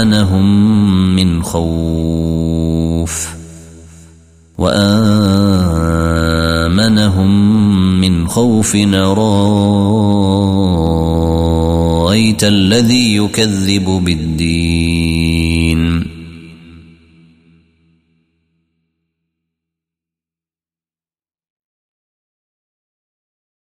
وآمنهم من خوف وآمنهم من خوف رأيت الذي يكذب بالدين